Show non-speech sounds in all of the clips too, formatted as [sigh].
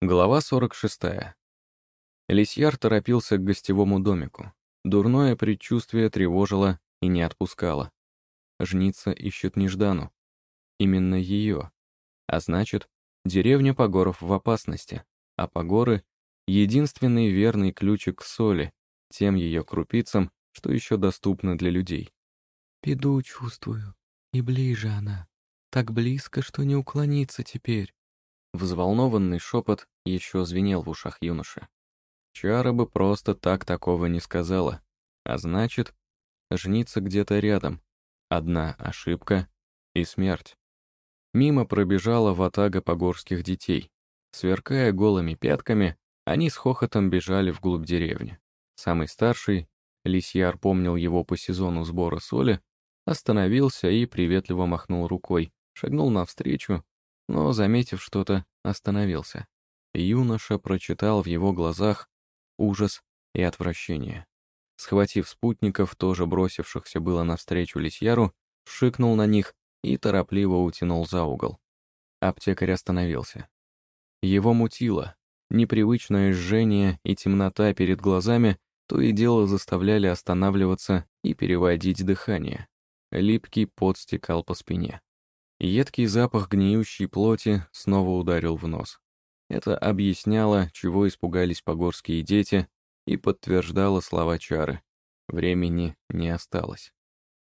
Глава 46. Лисьяр торопился к гостевому домику. Дурное предчувствие тревожило и не отпускало. Жница ищет Неждану. Именно ее. А значит, деревня Погоров в опасности, а Погоры — единственный верный ключик к соли, тем ее крупицам, что еще доступны для людей. «Беду чувствую, и ближе она. Так близко, что не уклониться теперь». Взволнованный шепот еще звенел в ушах юноши. Чара бы просто так такого не сказала. А значит, жниться где-то рядом. Одна ошибка и смерть. Мимо пробежала ватага погорских детей. Сверкая голыми пятками, они с хохотом бежали вглубь деревни. Самый старший, Лисьяр помнил его по сезону сбора соли, остановился и приветливо махнул рукой, шагнул навстречу но, заметив что-то, остановился. Юноша прочитал в его глазах ужас и отвращение. Схватив спутников, тоже бросившихся было навстречу лисьяру, шикнул на них и торопливо утянул за угол. Аптекарь остановился. Его мутило. Непривычное жжение и темнота перед глазами то и дело заставляли останавливаться и переводить дыхание. Липкий пот стекал по спине. Едкий запах гниющей плоти снова ударил в нос. Это объясняло, чего испугались погорские дети, и подтверждало слова чары. Времени не осталось.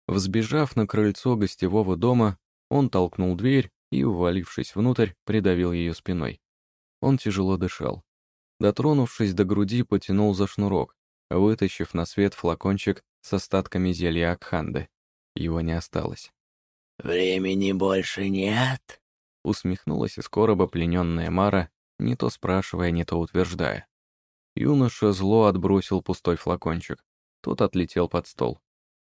Взбежав на крыльцо гостевого дома, он толкнул дверь и, увалившись внутрь, придавил ее спиной. Он тяжело дышал. Дотронувшись до груди, потянул за шнурок, вытащив на свет флакончик с остатками зелья Акханды. Его не осталось. «Времени больше нет?» Усмехнулась из короба плененная Мара, не то спрашивая, не то утверждая. Юноша зло отбросил пустой флакончик. Тот отлетел под стол.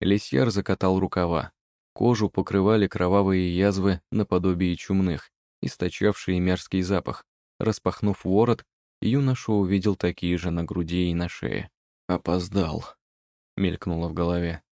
Лисьяр закатал рукава. Кожу покрывали кровавые язвы наподобие чумных, источавшие мерзкий запах. Распахнув ворот, юноша увидел такие же на груди и на шее. «Опоздал», — мелькнуло в голове.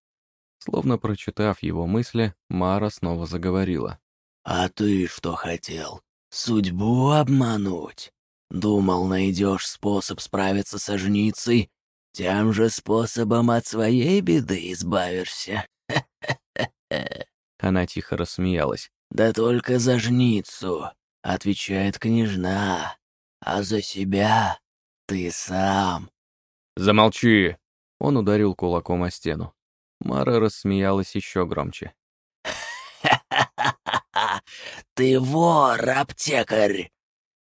Словно прочитав его мысли, Мара снова заговорила. «А ты что хотел? Судьбу обмануть? Думал, найдешь способ справиться со жницей, тем же способом от своей беды избавишься?» [laughs] Она тихо рассмеялась. «Да только за жницу», — отвечает княжна, «а за себя ты сам». «Замолчи!» Он ударил кулаком о стену. Мара рассмеялась еще громче. [laughs] «Ты вор, аптекарь!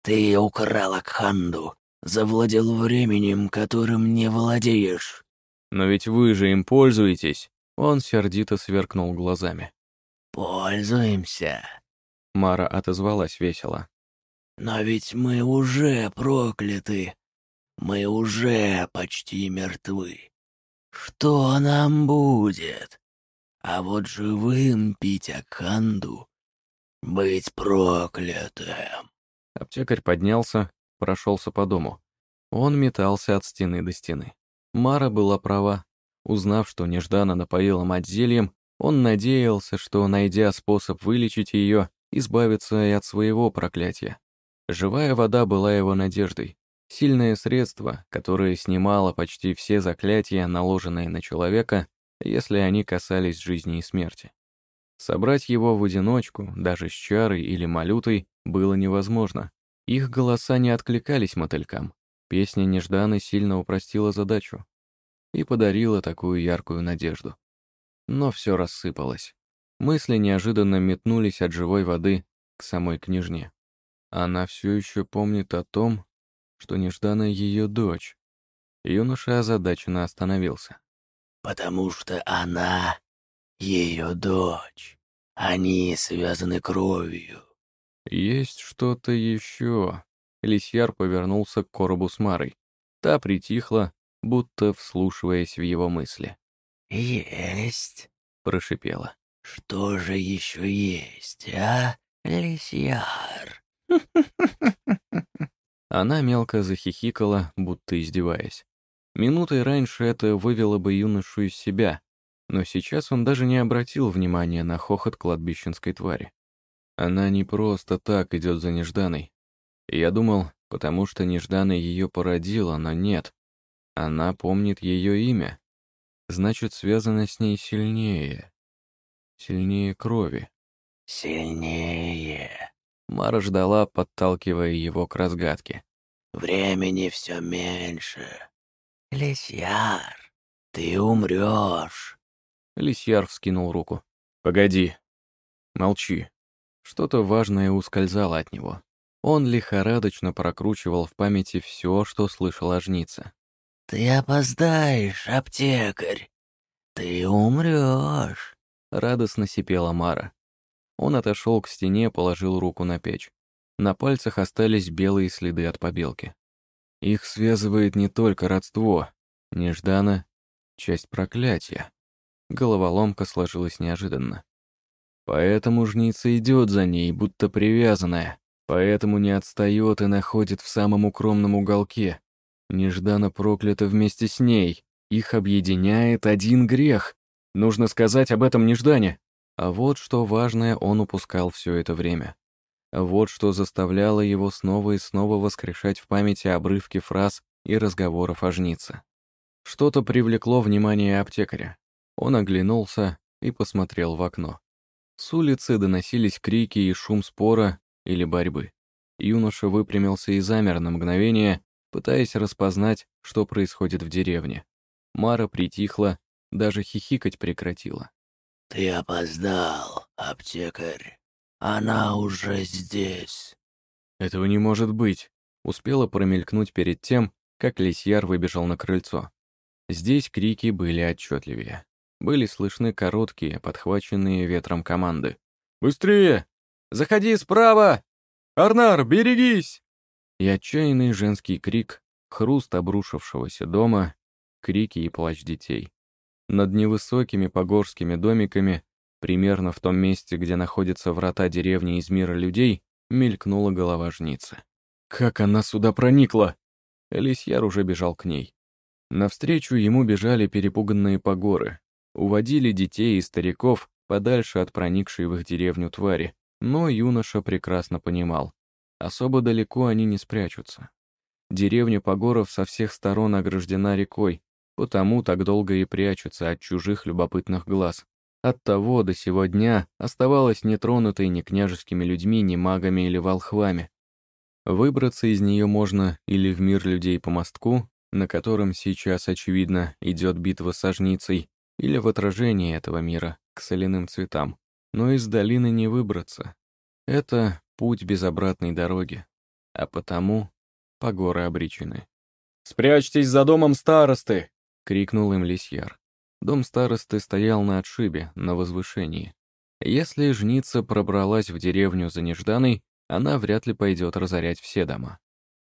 Ты украл Акханду, завладел временем, которым не владеешь». «Но ведь вы же им пользуетесь!» Он сердито сверкнул глазами. «Пользуемся!» Мара отозвалась весело. «Но ведь мы уже прокляты. Мы уже почти мертвы. Что нам будет? А вот живым пить Акханду, быть проклятым. Аптекарь поднялся, прошелся по дому. Он метался от стены до стены. Мара была права. Узнав, что нежданно напоила мать зельем, он надеялся, что, найдя способ вылечить ее, избавиться и от своего проклятия. Живая вода была его надеждой. Сильное средство, которое снимало почти все заклятия, наложенные на человека, если они касались жизни и смерти. Собрать его в одиночку, даже с чарой или малютой, было невозможно. Их голоса не откликались мотылькам. Песня Нежданы сильно упростила задачу и подарила такую яркую надежду. Но все рассыпалось. Мысли неожиданно метнулись от живой воды к самой княжне. Она все еще помнит о том, что нежданно ее дочь. Юноша озадаченно остановился. «Потому что она ее дочь. Они связаны кровью». «Есть что-то еще». Лисьяр повернулся к коробу с Марой. Та притихла, будто вслушиваясь в его мысли. «Есть», — прошипела. «Что же еще есть, а, Лисьяр?» Она мелко захихикала, будто издеваясь. Минутой раньше это вывело бы юношу из себя, но сейчас он даже не обратил внимания на хохот кладбищенской твари. Она не просто так идет за нежданой. Я думал, потому что нежданно ее породила, но нет. Она помнит ее имя. Значит, связана с ней сильнее. Сильнее крови. «Сильнее!» Мара ждала, подталкивая его к разгадке. «Времени все меньше. Лисьяр, ты умрешь!» Лисьяр вскинул руку. «Погоди. Молчи». Что-то важное ускользало от него. Он лихорадочно прокручивал в памяти все, что слышал о жнице. «Ты опоздаешь, аптекарь! Ты умрешь!» — радостно сипела Мара. Он отошел к стене, положил руку на печь. На пальцах остались белые следы от побелки. Их связывает не только родство. Нежданно — часть проклятия. Головоломка сложилась неожиданно. Поэтому жница идет за ней, будто привязанная. Поэтому не отстает и находит в самом укромном уголке. Нежданно проклята вместе с ней. Их объединяет один грех. Нужно сказать об этом Неждане. А вот что важное он упускал все это время. Вот что заставляло его снова и снова воскрешать в памяти обрывки фраз и разговоров о жнице. Что-то привлекло внимание аптекаря. Он оглянулся и посмотрел в окно. С улицы доносились крики и шум спора или борьбы. Юноша выпрямился и замер на мгновение, пытаясь распознать, что происходит в деревне. Мара притихла, даже хихикать прекратила. «Ты опоздал, аптекарь. Она уже здесь». «Этого не может быть», — успела промелькнуть перед тем, как лисьяр выбежал на крыльцо. Здесь крики были отчетливее. Были слышны короткие, подхваченные ветром команды. «Быстрее! Заходи справа! Арнар, берегись!» И отчаянный женский крик, хруст обрушившегося дома, крики и плач детей. Над невысокими погорскими домиками, примерно в том месте, где находятся врата деревни из мира людей, мелькнула голова жницы. «Как она сюда проникла?» Элисьяр уже бежал к ней. Навстречу ему бежали перепуганные погоры, уводили детей и стариков подальше от проникшей в их деревню твари, но юноша прекрасно понимал, особо далеко они не спрячутся. Деревня Погоров со всех сторон ограждена рекой, потому так долго и прячутся от чужих любопытных глаз. Оттого до сего дня оставалась нетронутой ни княжескими людьми, ни магами или волхвами. Выбраться из нее можно или в мир людей по мостку, на котором сейчас, очевидно, идет битва с жницей, или в отражении этого мира, к соляным цветам. Но из долины не выбраться. Это путь без обратной дороги. А потому погоры обречены. «Спрячьтесь за домом старосты!» — крикнул им лисьяр. Дом старосты стоял на отшибе, на возвышении. Если жница пробралась в деревню за нежданой, она вряд ли пойдет разорять все дома.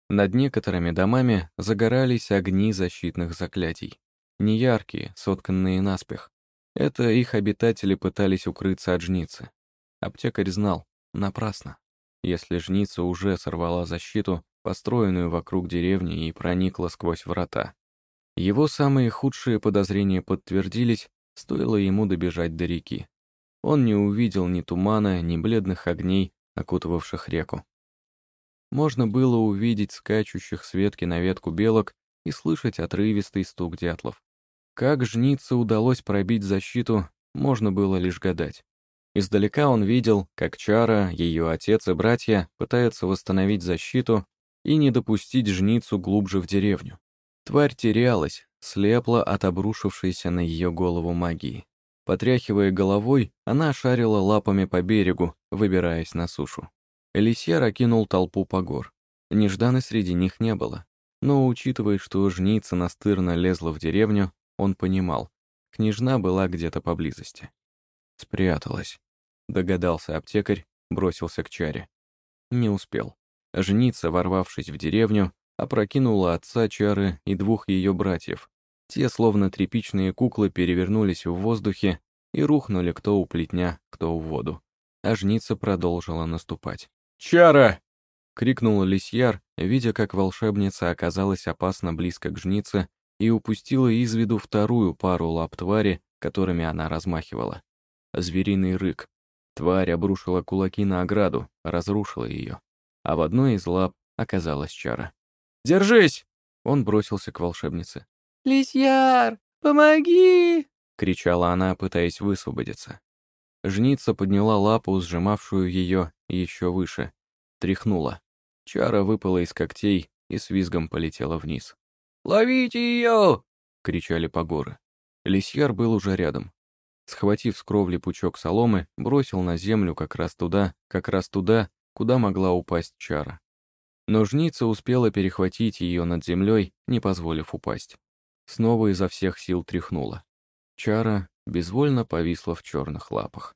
Над некоторыми домами загорались огни защитных заклятий неяркие, сотканные наспех. Это их обитатели пытались укрыться от жницы. Аптекарь знал, напрасно. Если жница уже сорвала защиту, построенную вокруг деревни, и проникла сквозь врата. Его самые худшие подозрения подтвердились, стоило ему добежать до реки. Он не увидел ни тумана, ни бледных огней, окутывавших реку. Можно было увидеть скачущих с ветки на ветку белок и слышать отрывистый стук дятлов. Как жнице удалось пробить защиту, можно было лишь гадать. Издалека он видел, как Чара, ее отец и братья пытаются восстановить защиту и не допустить жницу глубже в деревню. Тварь терялась, слепла от обрушившейся на ее голову магии. Потряхивая головой, она шарила лапами по берегу, выбираясь на сушу. Элисьер окинул толпу по гор. Нежданы среди них не было. Но, учитывая, что жница настырно лезла в деревню, он понимал, княжна была где-то поблизости. Спряталась. Догадался аптекарь, бросился к чаре. Не успел. Женица, ворвавшись в деревню, опрокинула отца чары и двух ее братьев. Те, словно тряпичные куклы, перевернулись в воздухе и рухнули кто у плетня, кто в воду. А жница продолжила наступать. «Чара!» — крикнул лисьяр, видя, как волшебница оказалась опасно близко к жнице и упустила из виду вторую пару лап твари, которыми она размахивала. Звериный рык. Тварь обрушила кулаки на ограду, разрушила ее. А в одной из лап оказалась чара. «Держись!» Он бросился к волшебнице. «Лисьяр, помоги!» — кричала она, пытаясь высвободиться. Жница подняла лапу, сжимавшую ее еще выше. Тряхнула. Чара выпала из когтей и с визгом полетела вниз. «Ловите ее!» — кричали погоры. Лисьяр был уже рядом. Схватив с кровли пучок соломы, бросил на землю как раз туда, как раз туда, куда могла упасть чара. Но жница успела перехватить ее над землей, не позволив упасть. Снова изо всех сил тряхнула. Чара безвольно повисла в черных лапах.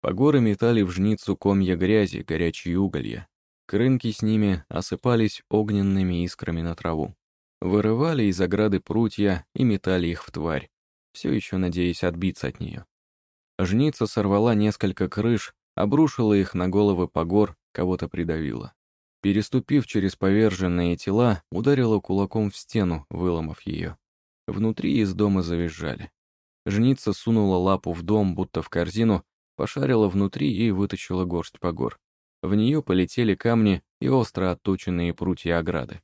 Погоры метали в жницу комья грязи, горячие уголья. Крынки с ними осыпались огненными искрами на траву. Вырывали из ограды прутья и метали их в тварь, все еще надеясь отбиться от нее. Жница сорвала несколько крыш, обрушила их на головы погор, кого-то придавила. Переступив через поверженные тела, ударила кулаком в стену, выломав ее. Внутри из дома завизжали. Жница сунула лапу в дом, будто в корзину, пошарила внутри и вытащила горсть погор. В нее полетели камни и остро отточенные прутья ограды.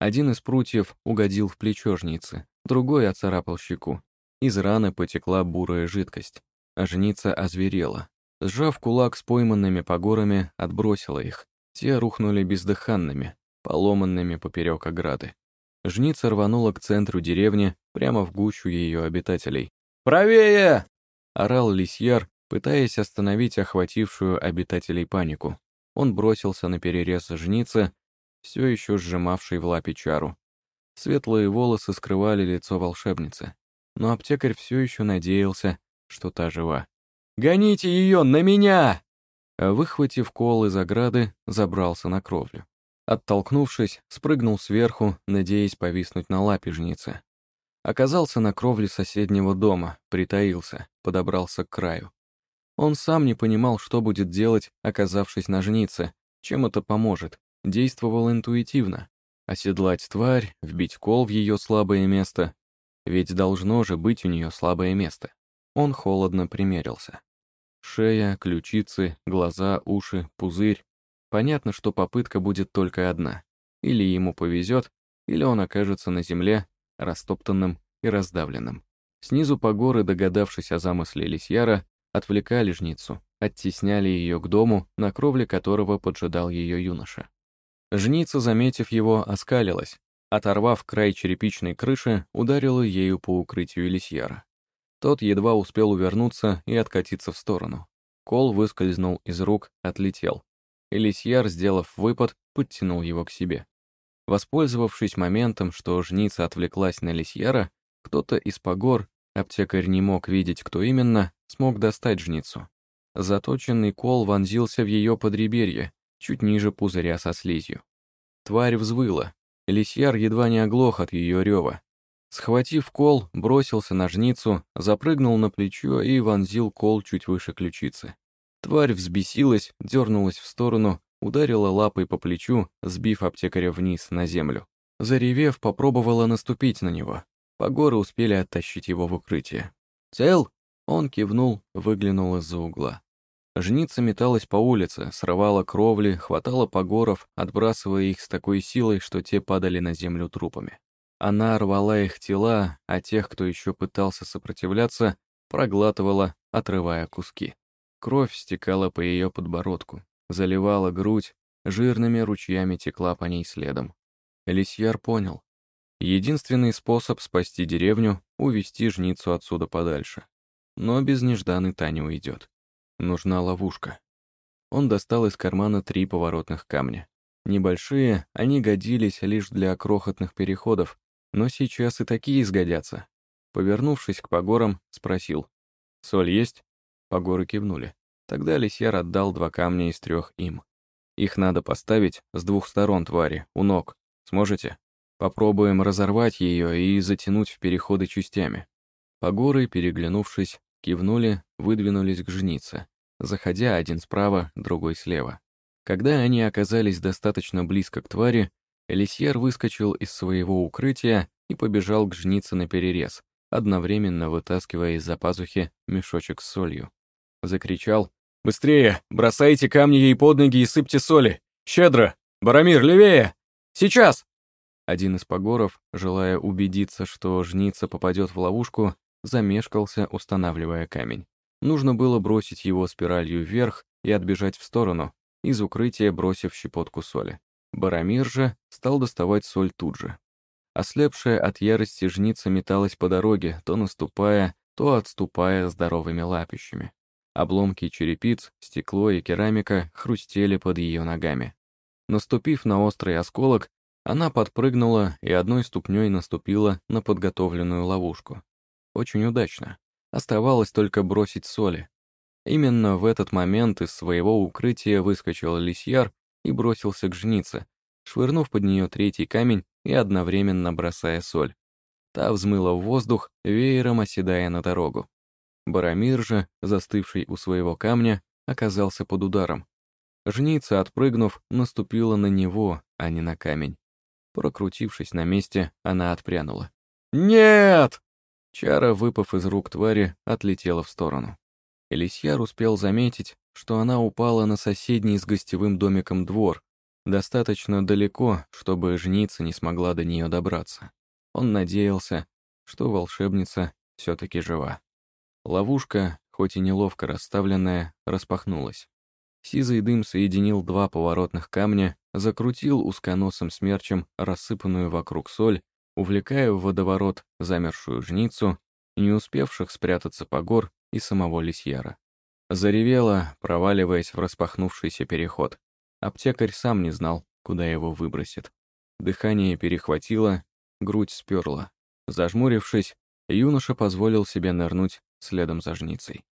Один из прутьев угодил в плечо жницы, другой оцарапал щеку. Из раны потекла бурая жидкость. А жница озверела. Сжав кулак с пойманными погорами, отбросила их. Те рухнули бездыханными, поломанными поперек ограды. Жница рванула к центру деревни, прямо в гущу ее обитателей. «Правее!» — орал лисьяр, пытаясь остановить охватившую обитателей панику. Он бросился на перерез жницы, все еще сжимавшей в лапе чару. Светлые волосы скрывали лицо волшебницы, но аптекарь все еще надеялся, что та жива. «Гоните ее на меня!» Выхватив кол из ограды, забрался на кровлю. Оттолкнувшись, спрыгнул сверху, надеясь повиснуть на лапе жницы. Оказался на кровле соседнего дома, притаился, подобрался к краю. Он сам не понимал, что будет делать, оказавшись на жнице, чем это поможет, действовал интуитивно. Оседлать тварь, вбить кол в ее слабое место. Ведь должно же быть у нее слабое место. Он холодно примерился. Шея, ключицы, глаза, уши, пузырь. Понятно, что попытка будет только одна. Или ему повезет, или он окажется на земле, растоптанным и раздавленным. Снизу по горы, догадавшись о замысле Лисьяра, отвлекали жницу, оттесняли ее к дому, на кровле которого поджидал ее юноша. Жница, заметив его, оскалилась, оторвав край черепичной крыши, ударила ею по укрытию Лисьяра. Тот едва успел увернуться и откатиться в сторону. Кол выскользнул из рук, отлетел. И сделав выпад, подтянул его к себе. Воспользовавшись моментом, что жница отвлеклась на лисьяра, кто-то из погор, аптекарь не мог видеть, кто именно, смог достать жницу. Заточенный кол вонзился в ее подреберье, чуть ниже пузыря со слизью. Тварь взвыла. Лисьяр едва не оглох от ее рева. Схватив кол, бросился на жницу, запрыгнул на плечо и вонзил кол чуть выше ключицы. Тварь взбесилась, дернулась в сторону, ударила лапой по плечу, сбив аптекаря вниз на землю. Заревев, попробовала наступить на него. Погоры успели оттащить его в укрытие. «Цел?» Он кивнул, выглянул из-за угла. Жница металась по улице, срывала кровли, хватала погоров, отбрасывая их с такой силой, что те падали на землю трупами. Она рвала их тела, а тех, кто еще пытался сопротивляться, проглатывала, отрывая куски. Кровь стекала по ее подбородку, заливала грудь, жирными ручьями текла по ней следом. Лисьяр понял. Единственный способ спасти деревню — увести жницу отсюда подальше. Но без нежданной Таня уйдет. Нужна ловушка. Он достал из кармана три поворотных камня. Небольшие, они годились лишь для крохотных переходов, но сейчас и такие сгодятся. Повернувшись к погорам, спросил. «Соль есть?» Погоры кивнули. Тогда лисьяр отдал два камня из трех им. Их надо поставить с двух сторон твари, у ног. Сможете? Попробуем разорвать ее и затянуть в переходы частями. Погоры, переглянувшись, кивнули, выдвинулись к жнице, заходя один справа, другой слева. Когда они оказались достаточно близко к твари, Лисьер выскочил из своего укрытия и побежал к жнице на перерез, одновременно вытаскивая из-за пазухи мешочек с солью. Закричал «Быстрее! Бросайте камни ей под ноги и сыпьте соли! Щедро! Барамир, левее! Сейчас!» Один из погоров, желая убедиться, что жница попадет в ловушку, замешкался, устанавливая камень. Нужно было бросить его спиралью вверх и отбежать в сторону, из укрытия бросив щепотку соли. Барамир же стал доставать соль тут же. Ослепшая от ярости жница металась по дороге, то наступая, то отступая здоровыми лапищами. Обломки черепиц, стекло и керамика хрустели под ее ногами. Наступив на острый осколок, она подпрыгнула и одной ступней наступила на подготовленную ловушку. Очень удачно. Оставалось только бросить соли. Именно в этот момент из своего укрытия выскочил лисьяр и бросился к жнице, швырнув под нее третий камень и одновременно бросая соль. Та взмыла в воздух, веером оседая на дорогу. Барамир же, застывший у своего камня, оказался под ударом. Жница, отпрыгнув, наступила на него, а не на камень. Прокрутившись на месте, она отпрянула. «Нет!» Чара, выпав из рук твари, отлетела в сторону. Элисьяр успел заметить, что она упала на соседний с гостевым домиком двор, достаточно далеко, чтобы жница не смогла до нее добраться. Он надеялся, что волшебница все-таки жива. Ловушка, хоть и неловко расставленная, распахнулась. Сизый дым соединил два поворотных камня, закрутил узконосым смерчем рассыпанную вокруг соль, увлекая в водоворот замершую жницу, не успевших спрятаться по гор и самого лисьяра. Заревела, проваливаясь в распахнувшийся переход. Аптекарь сам не знал, куда его выбросит. Дыхание перехватило, грудь сперла. Зажмурившись, юноша позволил себе нырнуть следом за жницей.